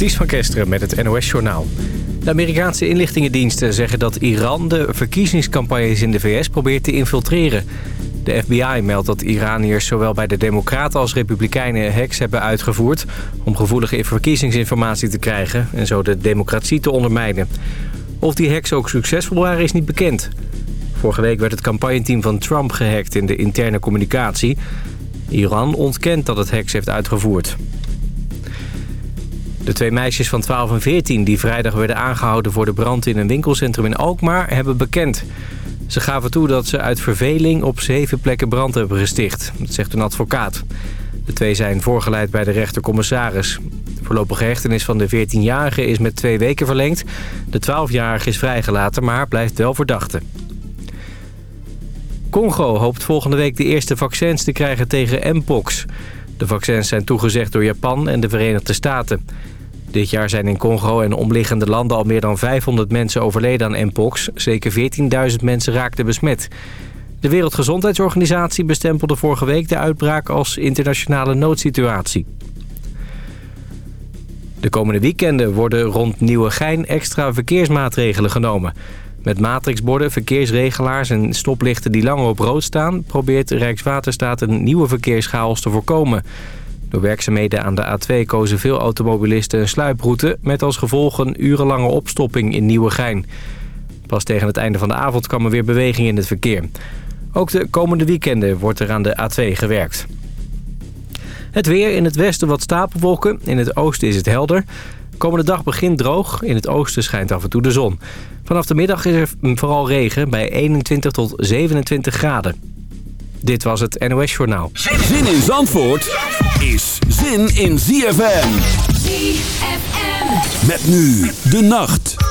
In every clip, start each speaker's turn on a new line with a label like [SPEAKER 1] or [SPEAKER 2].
[SPEAKER 1] Ties van Kesteren met het NOS-journaal. De Amerikaanse inlichtingendiensten zeggen dat Iran de verkiezingscampagnes in de VS probeert te infiltreren. De FBI meldt dat Iraniërs zowel bij de Democraten als Republikeinen hacks hebben uitgevoerd... om gevoelige verkiezingsinformatie te krijgen en zo de democratie te ondermijnen. Of die hacks ook succesvol waren is niet bekend. Vorige week werd het campagneteam van Trump gehackt in de interne communicatie. Iran ontkent dat het hacks heeft uitgevoerd. De twee meisjes van 12 en 14 die vrijdag werden aangehouden voor de brand in een winkelcentrum in Alkmaar hebben bekend. Ze gaven toe dat ze uit verveling op zeven plekken brand hebben gesticht. Dat zegt een advocaat. De twee zijn voorgeleid bij de rechtercommissaris. De voorlopige hechtenis van de 14-jarige is met twee weken verlengd. De 12-jarige is vrijgelaten, maar blijft wel verdachte. Congo hoopt volgende week de eerste vaccins te krijgen tegen mpox. De vaccins zijn toegezegd door Japan en de Verenigde Staten. Dit jaar zijn in Congo en omliggende landen al meer dan 500 mensen overleden aan mpox. Zeker 14.000 mensen raakten besmet. De Wereldgezondheidsorganisatie bestempelde vorige week de uitbraak als internationale noodsituatie. De komende weekenden worden rond Nieuwegein extra verkeersmaatregelen genomen. Met matrixborden, verkeersregelaars en stoplichten die langer op rood staan... probeert Rijkswaterstaat een nieuwe verkeerschaos te voorkomen. Door werkzaamheden aan de A2 kozen veel automobilisten een sluiproute... met als gevolg een urenlange opstopping in Nieuwegein. Pas tegen het einde van de avond kwam er weer beweging in het verkeer. Ook de komende weekenden wordt er aan de A2 gewerkt. Het weer in het westen wat stapelwolken. In het oosten is het helder. Komende dag begint droog. In het oosten schijnt af en toe de zon. Vanaf de middag is er vooral regen bij 21 tot 27 graden. Dit was het NOS Journaal.
[SPEAKER 2] Zin in Zandvoort is zin in ZFM.
[SPEAKER 3] ZFM.
[SPEAKER 2] Met nu de nacht.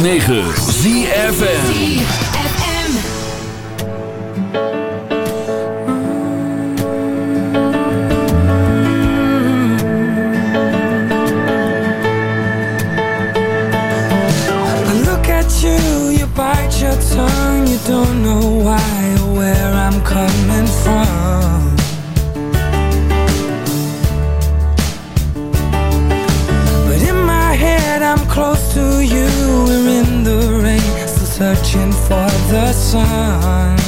[SPEAKER 4] 106.9 ZFN
[SPEAKER 5] You, you bite your tongue, you don't know why or where I'm coming from. sun.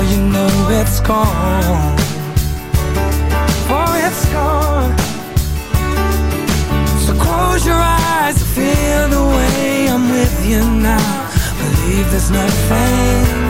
[SPEAKER 5] before you know it's gone. Before it's gone. So close your eyes and feel the way I'm with you now. Believe there's nothing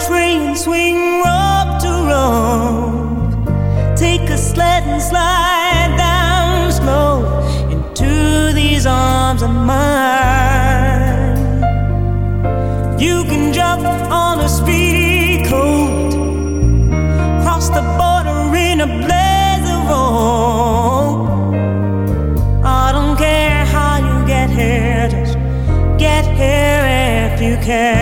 [SPEAKER 2] train, swing rock to roll. Take a sled and slide down slow into these arms of mine. You can jump on a speedy coat, cross the border in a blaze of hope. I don't care how you get here, just get here if you can.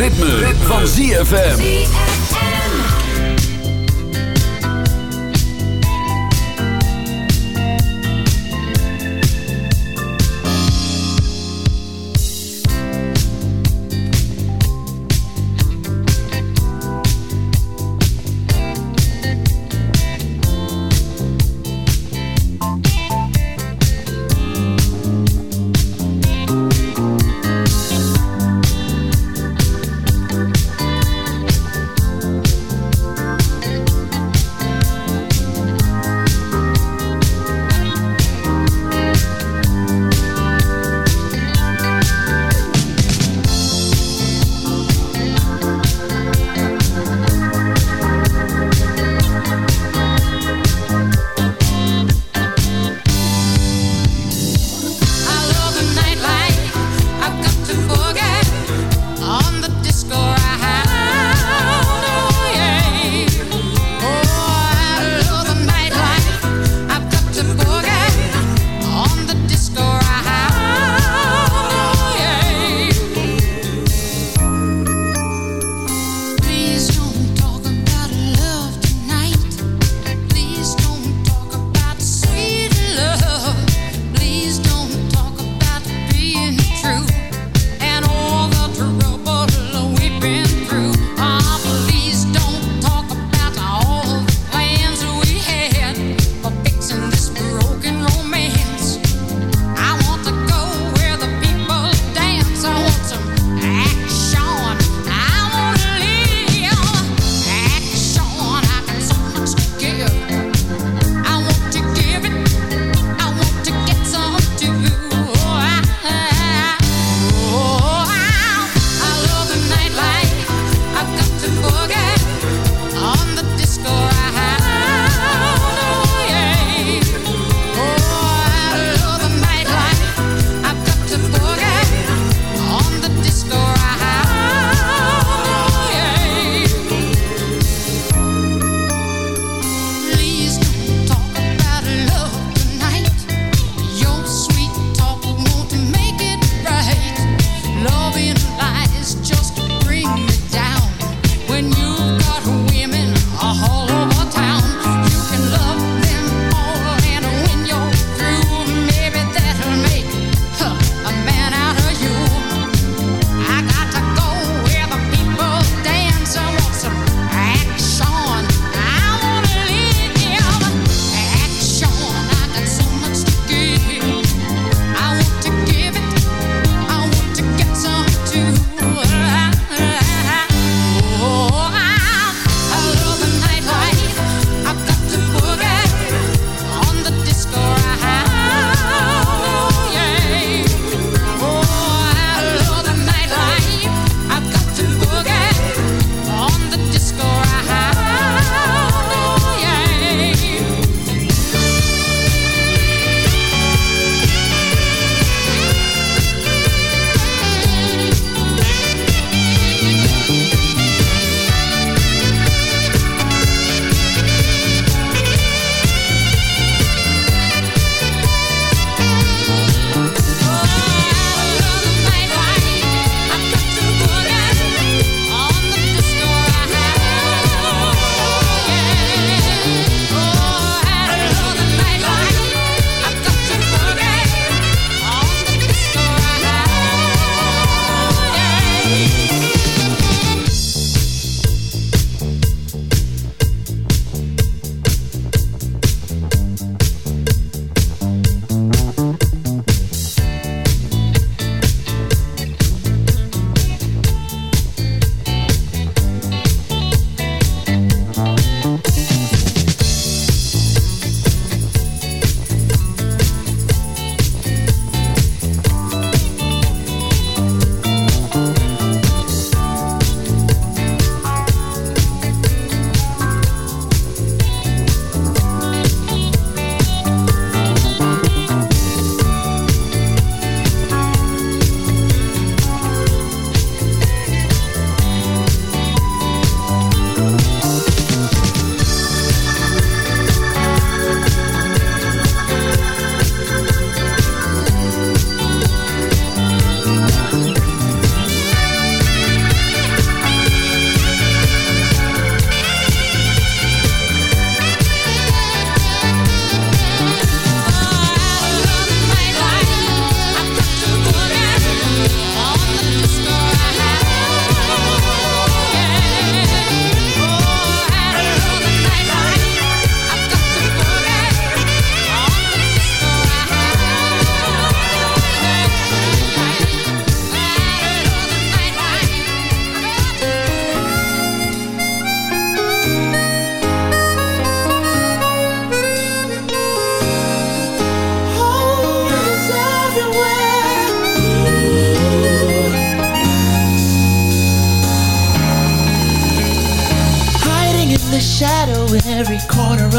[SPEAKER 4] Ritme, van ZFM.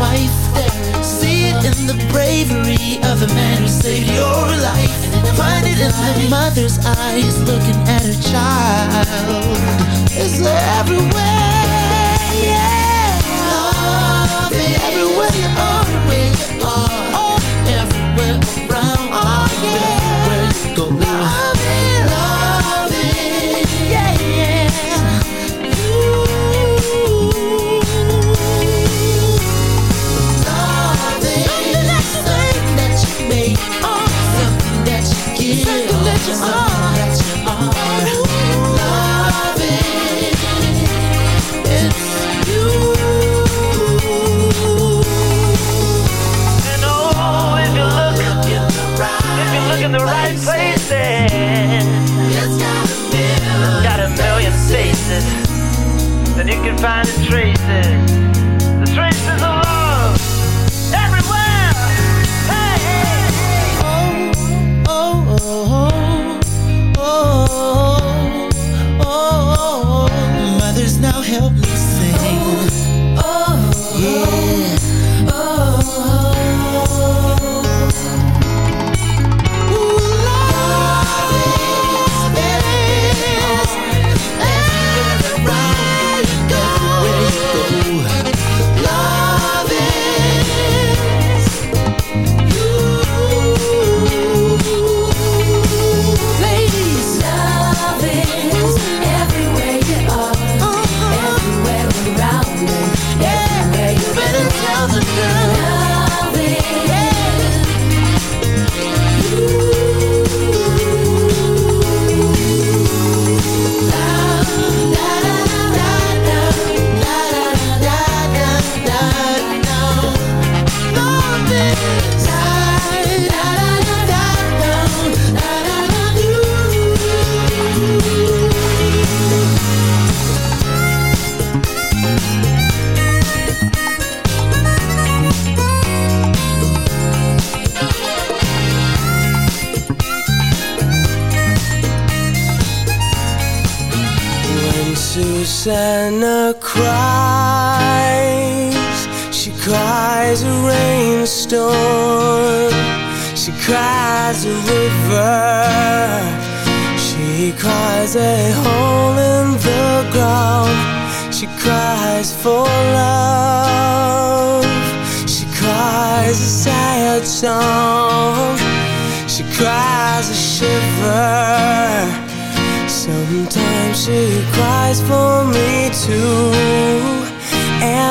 [SPEAKER 6] wife. See it in the bravery of a man who saved your life. Find it in the mother's eyes looking at her child. It's everywhere, yeah. Love is everywhere you are,
[SPEAKER 7] then you can find the traces,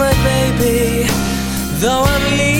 [SPEAKER 5] my baby, though I'm leaving.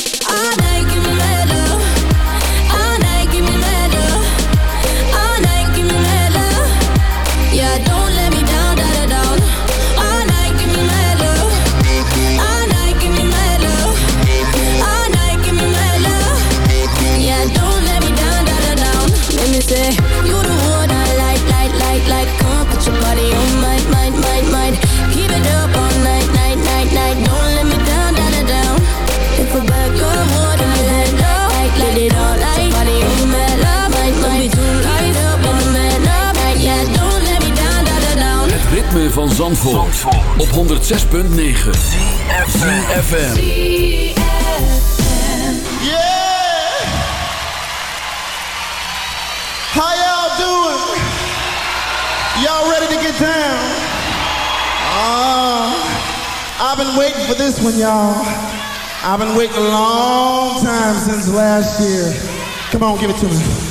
[SPEAKER 4] van Zandvoort, op 106.9 CFM
[SPEAKER 8] Yeah! How y'all doing? Y'all ready to get down? Ah, I've been waiting for this one y'all. I've been waiting a long time since last year. Come on, give it to me.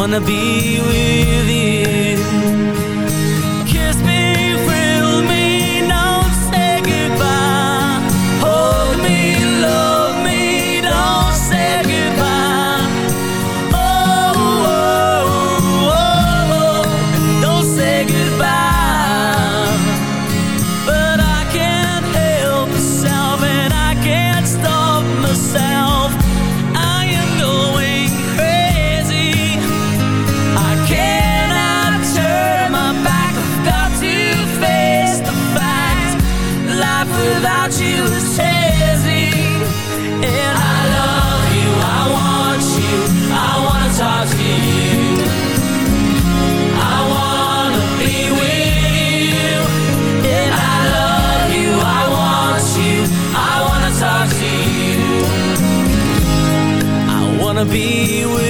[SPEAKER 2] wanna be with you. be with